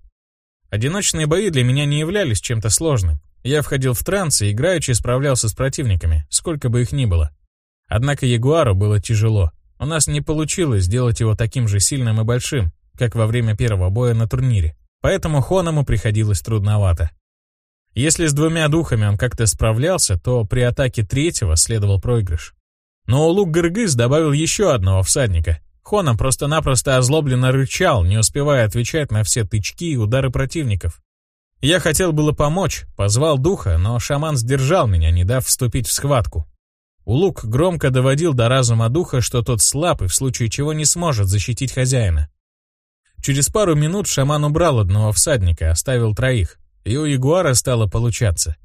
S1: Одиночные бои для меня не являлись чем-то сложным. Я входил в транс и играючи справлялся с противниками, сколько бы их ни было. Однако ягуару было тяжело. У нас не получилось сделать его таким же сильным и большим, как во время первого боя на турнире, поэтому Хоному приходилось трудновато. Если с двумя духами он как-то справлялся, то при атаке третьего следовал проигрыш. Но Улук Гыргыз добавил еще одного всадника. Хоном просто-напросто озлобленно рычал, не успевая отвечать на все тычки и удары противников. Я хотел было помочь, позвал духа, но шаман сдержал меня, не дав вступить в схватку. Улук громко доводил до разума духа, что тот слаб и в случае чего не сможет защитить хозяина. Через пару минут шаман убрал одного всадника, оставил троих, и у ягуара стало получаться.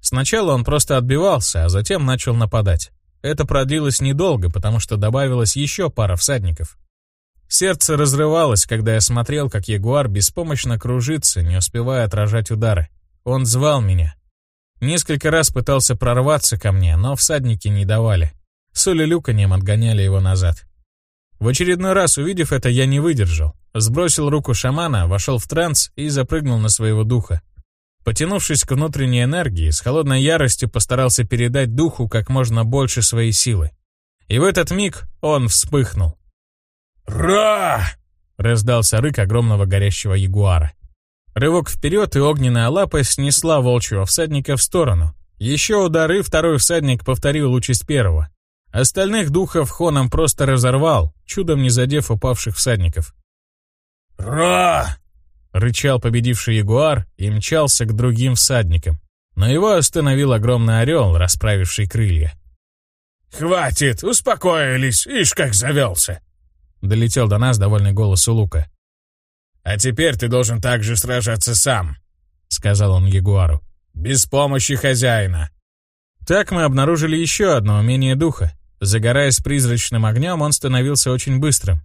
S1: Сначала он просто отбивался, а затем начал нападать. Это продлилось недолго, потому что добавилась еще пара всадников. Сердце разрывалось, когда я смотрел, как ягуар беспомощно кружится, не успевая отражать удары. Он звал меня. Несколько раз пытался прорваться ко мне, но всадники не давали. Соли люканьем отгоняли его назад. В очередной раз, увидев это, я не выдержал. Сбросил руку шамана, вошел в транс и запрыгнул на своего духа. Потянувшись к внутренней энергии, с холодной яростью постарался передать духу как можно больше своей силы. И в этот миг он вспыхнул.
S2: «Ра!»
S1: — раздался рык огромного горящего ягуара. Рывок вперед, и огненная лапа снесла волчьего всадника в сторону. Еще удары, второй всадник повторил участь первого. Остальных духов Хоном просто разорвал, чудом не задев упавших всадников.
S2: «Ра!»
S1: — рычал победивший ягуар и мчался к другим всадникам. Но его остановил огромный орел, расправивший крылья.
S2: «Хватит, успокоились, ишь как завелся!»
S1: Долетел до нас довольный голос у Лука.
S2: «А теперь ты должен также сражаться сам», —
S1: сказал он ягуару.
S2: «Без помощи хозяина».
S1: Так мы обнаружили еще одно умение духа. Загораясь призрачным огнем, он становился очень быстрым.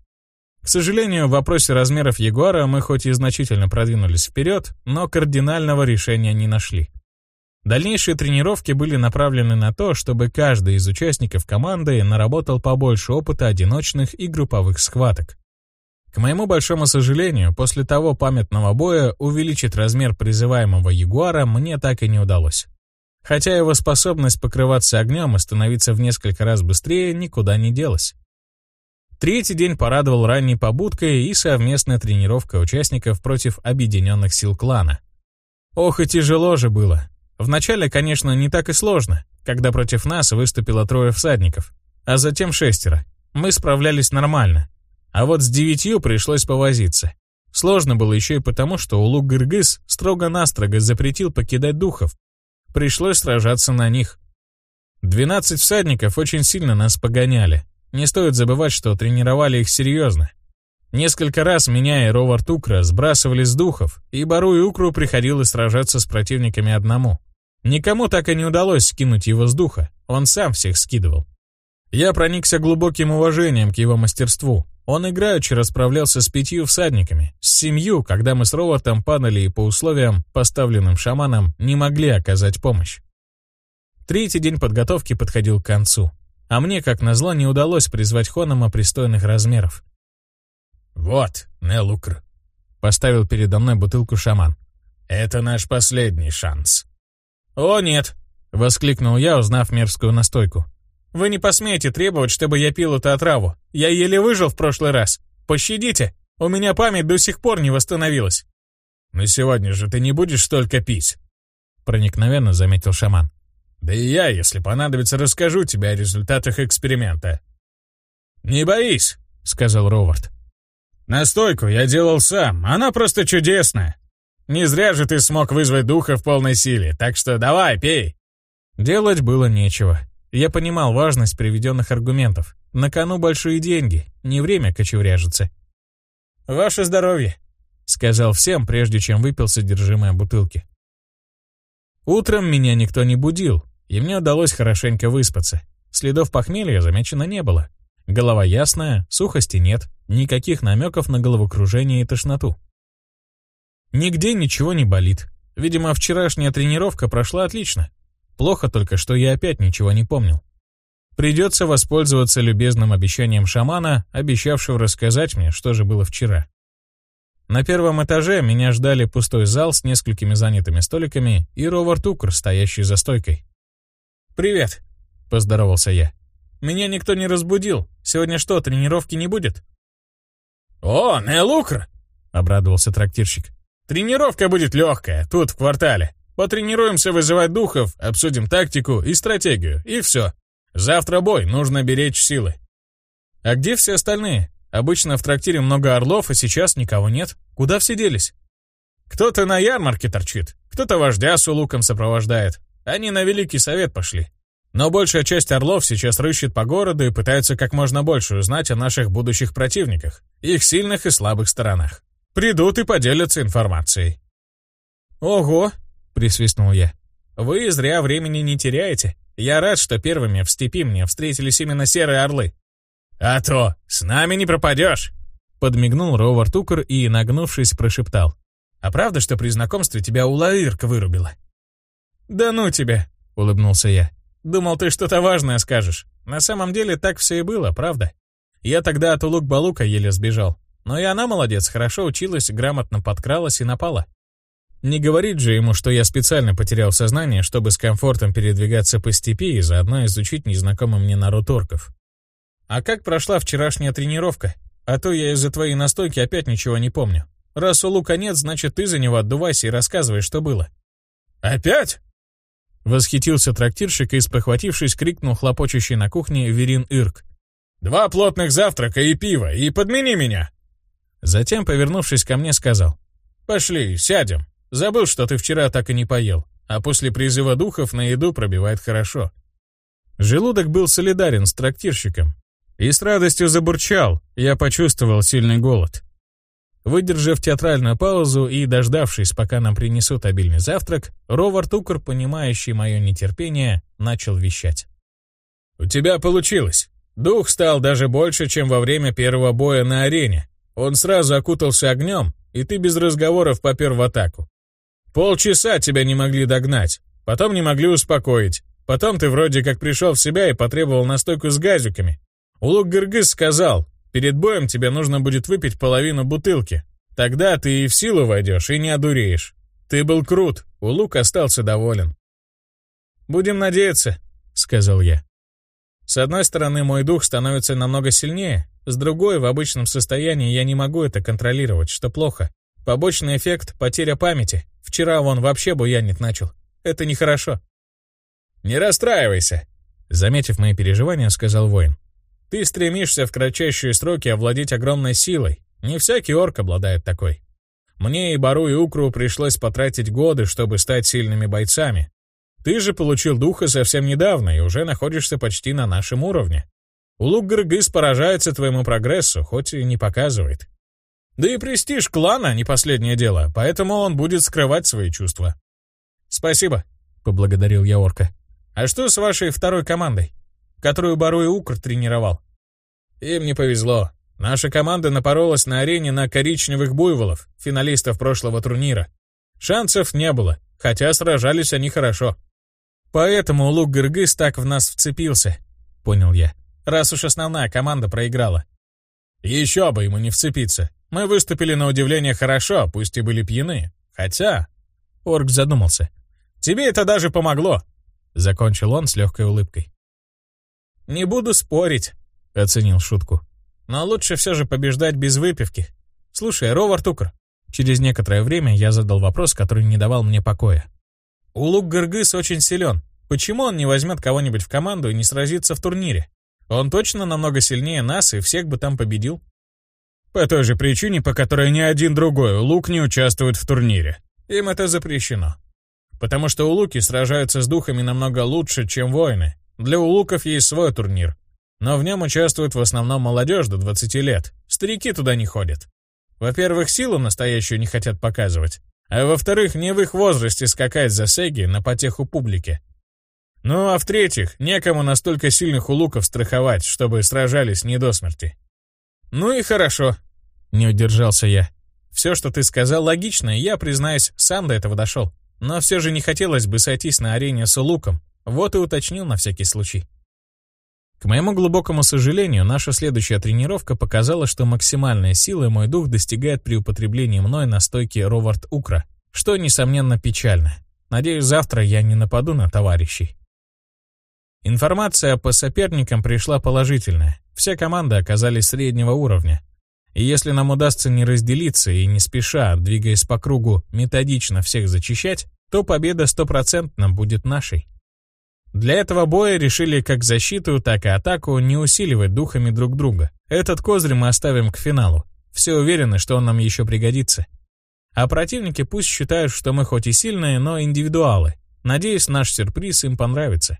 S1: К сожалению, в вопросе размеров Ягуара мы хоть и значительно продвинулись вперед, но кардинального решения не нашли. Дальнейшие тренировки были направлены на то, чтобы каждый из участников команды наработал побольше опыта одиночных и групповых схваток. К моему большому сожалению, после того памятного боя увеличить размер призываемого ягуара мне так и не удалось. Хотя его способность покрываться огнем и становиться в несколько раз быстрее никуда не делась. Третий день порадовал ранней побудкой и совместная тренировка участников против объединенных сил клана. Ох и тяжело же было. Вначале, конечно, не так и сложно, когда против нас выступило трое всадников, а затем шестеро. Мы справлялись нормально. А вот с девятью пришлось повозиться. Сложно было еще и потому, что Улук-Гыргыз строго-настрого запретил покидать духов. Пришлось сражаться на них. Двенадцать всадников очень сильно нас погоняли. Не стоит забывать, что тренировали их серьезно. Несколько раз меня и Ровард Укра сбрасывали с духов, и Бару и Укру приходилось сражаться с противниками одному. Никому так и не удалось скинуть его с духа, он сам всех скидывал. Я проникся глубоким уважением к его мастерству. Он играючи расправлялся с пятью всадниками, с семью, когда мы с Ровартом падали и по условиям, поставленным шаманом, не могли оказать помощь. Третий день подготовки подходил к концу, а мне, как назло, не удалось призвать Хонома пристойных размеров.
S2: «Вот, Нелукр», —
S1: поставил передо мной бутылку шаман.
S2: «Это наш последний шанс».
S1: «О, нет!» — воскликнул я, узнав мерзкую настойку. «Вы не посмеете требовать, чтобы я пил эту отраву. Я еле выжил в прошлый раз. Пощадите! У меня память до сих пор не восстановилась».
S2: «Но сегодня же ты не будешь столько пить», —
S1: проникновенно заметил шаман.
S2: «Да и я, если понадобится, расскажу тебе о результатах эксперимента».
S1: «Не боись», — сказал Ровард.
S2: «Настойку я делал сам, она просто чудесная. Не зря же ты смог вызвать духа в полной силе, так что давай, пей».
S1: Делать было нечего. Я понимал важность приведенных аргументов. На кону большие деньги, не время кочевряжиться. «Ваше здоровье», — сказал всем, прежде чем выпил содержимое бутылки. Утром меня никто не будил, и мне удалось хорошенько выспаться. Следов похмелья замечено не было. Голова ясная, сухости нет, никаких намеков на головокружение и тошноту. Нигде ничего не болит. Видимо, вчерашняя тренировка прошла отлично. Плохо только, что я опять ничего не помнил. Придется воспользоваться любезным обещанием шамана, обещавшего рассказать мне, что же было вчера. На первом этаже меня ждали пустой зал с несколькими занятыми столиками и Ровар Тукр, стоящий за стойкой. «Привет», — поздоровался я. «Меня никто не разбудил. Сегодня что, тренировки не будет?»
S2: «О, Нелукр!» — обрадовался трактирщик. Тренировка будет легкая, тут, в квартале. Потренируемся вызывать духов, обсудим тактику и стратегию, и все. Завтра бой, нужно беречь силы.
S1: А где все остальные? Обычно в трактире много орлов, и сейчас никого нет. Куда все делись?
S2: Кто-то на ярмарке торчит, кто-то вождя с улуком сопровождает. Они на Великий Совет пошли. Но большая часть орлов сейчас рыщет по городу и пытается как можно больше узнать о наших будущих противниках, их сильных и слабых сторонах. Придут и поделятся информацией». «Ого!» — присвистнул я. «Вы зря времени не теряете. Я рад, что первыми в степи мне встретились именно серые орлы». «А то, с нами не пропадешь!» Подмигнул Ровар Тукер и, нагнувшись, прошептал. «А правда, что при знакомстве тебя Улаирка вырубила?» «Да ну тебя!» — улыбнулся я. «Думал, ты что-то важное скажешь. На самом деле так все и было, правда? Я тогда от Улук-Балука еле сбежал. Но и она молодец, хорошо училась, грамотно подкралась и напала. Не говорит же ему, что я специально потерял сознание, чтобы с комфортом передвигаться по степи и заодно изучить незнакомый мне народ орков. А как прошла вчерашняя тренировка? А то я из-за твоей настойки опять ничего не помню. Раз у нет, значит ты за него отдувайся и рассказывай, что было. «Опять?» Восхитился трактирщик и, спохватившись, крикнул хлопочущий на кухне Верин Ирк. «Два плотных завтрака и пиво, и подмени меня!» Затем, повернувшись ко мне, сказал. «Пошли, сядем. Забыл, что ты вчера так и не поел, а после призыва духов на еду пробивает хорошо». Желудок был солидарен с трактирщиком. И с радостью забурчал, я почувствовал сильный голод. Выдержав театральную паузу и дождавшись, пока нам принесут обильный завтрак, Ровар Тукер, понимающий мое нетерпение, начал вещать. «У тебя получилось. Дух стал даже больше, чем во время первого боя на арене. Он сразу окутался огнем, и ты без разговоров попер в атаку. Полчаса тебя не могли догнать, потом не могли успокоить. Потом ты вроде как пришел в себя и потребовал настойку с газиками. Улук Гыргыз сказал, Перед боем тебе нужно будет выпить половину бутылки. Тогда ты и в силу войдешь, и не одуреешь. Ты был крут, Улук остался доволен. «Будем надеяться», — сказал я. С одной стороны, мой дух становится намного сильнее, с другой, в обычном состоянии я не могу это контролировать, что плохо. Побочный эффект — потеря памяти. Вчера он вообще буянить начал. Это нехорошо. «Не расстраивайся», — заметив мои переживания, сказал воин. Ты стремишься в кратчайшие сроки овладеть огромной силой. Не всякий орк обладает такой. Мне и Бару и Укру пришлось потратить годы, чтобы стать сильными бойцами. Ты же получил духа совсем недавно и уже находишься почти на нашем уровне. Улук Гыргыз поражается твоему прогрессу, хоть и не показывает. Да и престиж клана не последнее дело, поэтому он будет скрывать свои чувства. «Спасибо», — поблагодарил я орка. «А что с вашей второй командой?» Которую Бару и Укр тренировал. Им не повезло. Наша команда напоролась на арене на коричневых буйволов, финалистов прошлого турнира. Шансов не было, хотя сражались они хорошо. Поэтому Лук Гыргыз так в нас вцепился, понял я, раз уж основная команда проиграла. Еще бы ему не вцепиться. Мы выступили на удивление хорошо, пусть и были пьяны. Хотя... Орк задумался. «Тебе это даже помогло», — закончил он с легкой улыбкой. «Не буду спорить», — оценил шутку. «Но лучше все же побеждать без выпивки. Слушай, Ровар Тукр». Через некоторое время я задал вопрос, который не давал мне покоя. «Улук Гыргыз очень силен. Почему он не возьмет кого-нибудь в команду и не сразится в турнире? Он точно намного сильнее нас и всех бы там победил». «По той же причине, по которой ни один другой Улук не участвует в турнире. Им это запрещено. Потому что Улуки сражаются с духами намного лучше, чем воины, для улуков есть свой турнир, но в нем участвует в основном молодежь до 20 лет. Старики туда не ходят. Во-первых, силу настоящую не хотят показывать, а во-вторых, не в их возрасте скакать за Сеги на потеху публики. Ну а в-третьих, некому настолько сильных улуков страховать, чтобы сражались не до смерти. Ну и хорошо, не удержался я. Все, что ты сказал, логично, и я, признаюсь, сам до этого дошел. Но все же не хотелось бы сойтись на арене с улуком, вот и уточнил на всякий случай. К моему глубокому сожалению, наша следующая тренировка показала, что максимальная сила мой дух достигает при употреблении мной настойки Ровард Укра, что, несомненно, печально. Надеюсь, завтра я не нападу на товарищей. Информация по соперникам пришла положительная. Все команды оказались среднего уровня. И если нам удастся не разделиться и не спеша, двигаясь по кругу, методично всех зачищать, то победа стопроцентно будет нашей. Для этого боя решили как защиту, так и атаку не усиливать духами друг друга. Этот козырь мы оставим к финалу. Все уверены, что он нам еще пригодится. А противники пусть считают, что мы хоть и сильные, но индивидуалы. Надеюсь, наш сюрприз им понравится.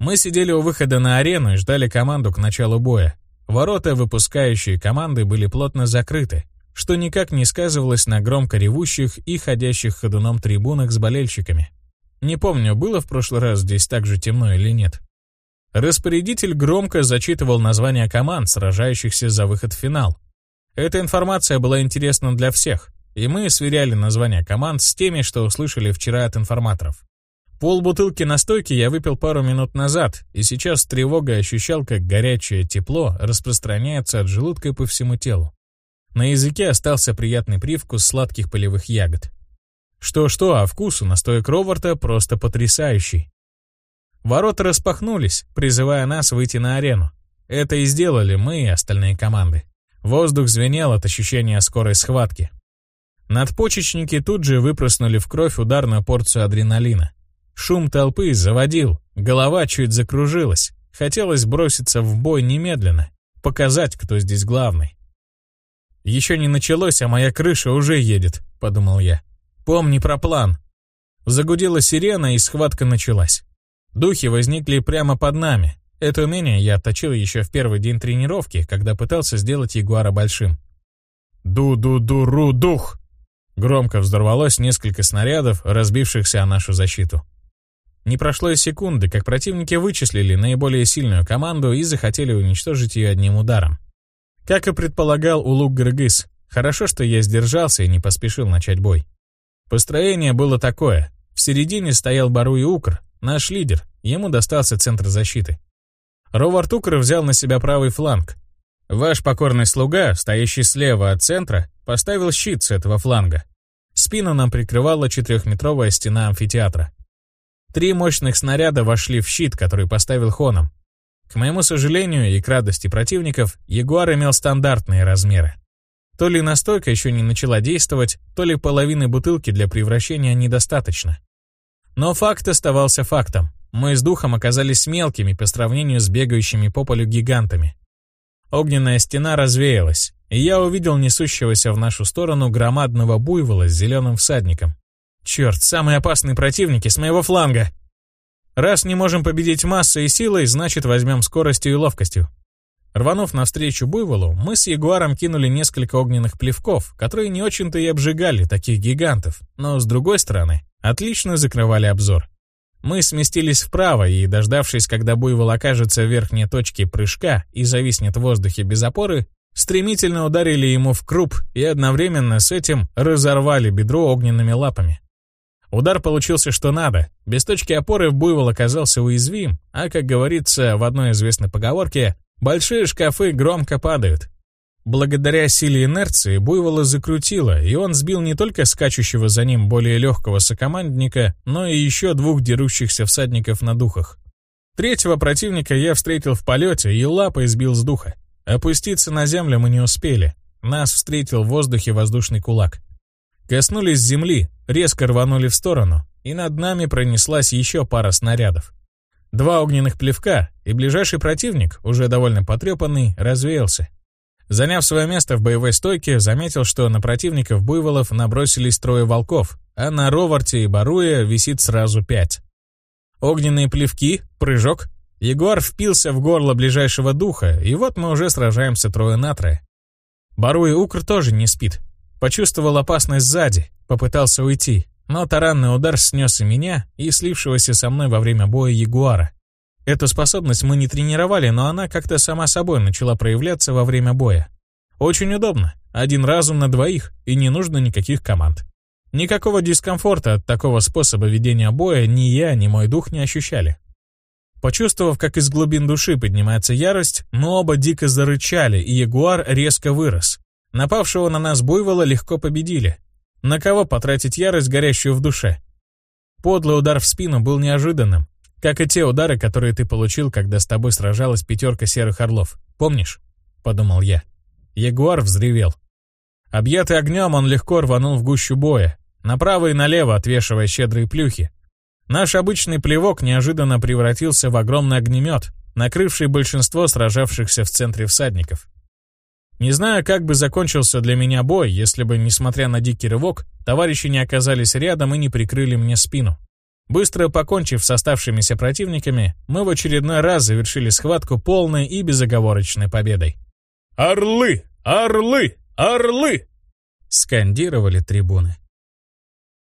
S2: Мы сидели у выхода на арену и ждали команду к началу боя. Ворота, выпускающие команды, были плотно закрыты.
S1: что никак не сказывалось на громко ревущих и ходящих ходуном трибунах с болельщиками. Не помню, было в прошлый раз здесь так же темно или нет. Распорядитель громко зачитывал названия команд, сражающихся за выход в финал. Эта информация была интересна для всех, и мы сверяли названия команд с теми, что услышали вчера от информаторов. Пол бутылки настойки я выпил пару минут назад, и сейчас с тревогой ощущал, как горячее тепло распространяется от желудка по всему телу. На языке остался приятный привкус сладких полевых ягод. Что-что, а вкус у настоек Роварта просто потрясающий. Ворота распахнулись, призывая нас выйти на арену. Это и сделали мы и остальные команды. Воздух звенел от ощущения скорой схватки. Надпочечники тут же выпроснули в кровь ударную порцию адреналина. Шум толпы заводил, голова чуть закружилась. Хотелось броситься в бой немедленно, показать, кто здесь главный. «Еще не началось, а моя крыша уже едет», — подумал я. «Помни про план». Загудела сирена, и схватка началась. Духи возникли прямо под нами. Это умение я отточил еще в первый день тренировки, когда пытался сделать Ягуара большим. «Ду-ду-ду-ру-дух!» Громко взорвалось несколько снарядов, разбившихся о нашу защиту. Не прошло и секунды, как противники вычислили наиболее сильную команду и захотели уничтожить ее одним ударом. Как и предполагал Улук Гыргыз, хорошо, что я сдержался и не поспешил начать бой. Построение было такое. В середине стоял Бару и Укр, Наш лидер, ему достался центр защиты. Ровард Укр взял на себя правый фланг. Ваш покорный слуга, стоящий слева от центра, поставил щит с этого фланга. Спину нам прикрывала четырехметровая стена амфитеатра. Три мощных снаряда вошли в щит, который поставил Хоном. К моему сожалению и к радости противников, Ягуар имел стандартные размеры. То ли настойка еще не начала действовать, то ли половины бутылки для превращения недостаточно. Но факт оставался фактом. Мы с духом оказались мелкими по сравнению с бегающими по полю гигантами. Огненная стена развеялась, и я увидел несущегося в нашу сторону громадного буйвола с зеленым всадником. Черт, самые опасные противники с моего фланга! Раз не можем победить массой и силой, значит возьмем скоростью и ловкостью. Рванув навстречу буйволу, мы с Ягуаром кинули несколько огненных плевков, которые не очень-то и обжигали таких гигантов, но с другой стороны, отлично закрывали обзор. Мы сместились вправо и, дождавшись, когда буйвол окажется в верхней точке прыжка и зависнет в воздухе без опоры, стремительно ударили ему в круп и одновременно с этим разорвали бедро огненными лапами. Удар получился что надо. Без точки опоры буйвол оказался уязвим, а, как говорится в одной известной поговорке, «большие шкафы громко падают». Благодаря силе инерции буйвола закрутило, и он сбил не только скачущего за ним более легкого сокомандника, но и еще двух дерущихся всадников на духах. Третьего противника я встретил в полете и лапой сбил с духа. Опуститься на землю мы не успели. Нас встретил в воздухе воздушный кулак. Коснулись земли, резко рванули в сторону, и над нами пронеслась еще пара снарядов. Два огненных плевка, и ближайший противник, уже довольно потрепанный, развеялся. Заняв свое место в боевой стойке, заметил, что на противников буйволов набросились трое волков, а на Роварте и Баруе висит сразу пять. Огненные плевки, прыжок. Ягуар впился в горло ближайшего духа, и вот мы уже сражаемся трое на трое. Бару и Укр тоже не спит. Почувствовал опасность сзади, попытался уйти, но таранный удар снес и меня, и слившегося со мной во время боя Ягуара. Эту способность мы не тренировали, но она как-то сама собой начала проявляться во время боя. Очень удобно. Один разум на двоих, и не нужно никаких команд. Никакого дискомфорта от такого способа ведения боя ни я, ни мой дух не ощущали. Почувствовав, как из глубин души поднимается ярость, мы оба дико зарычали, и ягуар резко вырос. Напавшего на нас буйвола легко победили. На кого потратить ярость, горящую в душе? Подлый удар в спину был неожиданным, как и те удары, которые ты получил, когда с тобой сражалась пятерка серых орлов. Помнишь?» — подумал я. Ягуар взревел. Объятый огнем, он легко рванул в гущу боя, направо и налево отвешивая щедрые плюхи. Наш обычный плевок неожиданно превратился в огромный огнемет, накрывший большинство сражавшихся в центре всадников. Не знаю, как бы закончился для меня бой, если бы, несмотря на дикий рывок, товарищи не оказались рядом и не прикрыли мне спину. Быстро покончив с оставшимися противниками, мы в очередной раз завершили схватку полной и безоговорочной победой. «Орлы! Орлы! Орлы!» скандировали трибуны.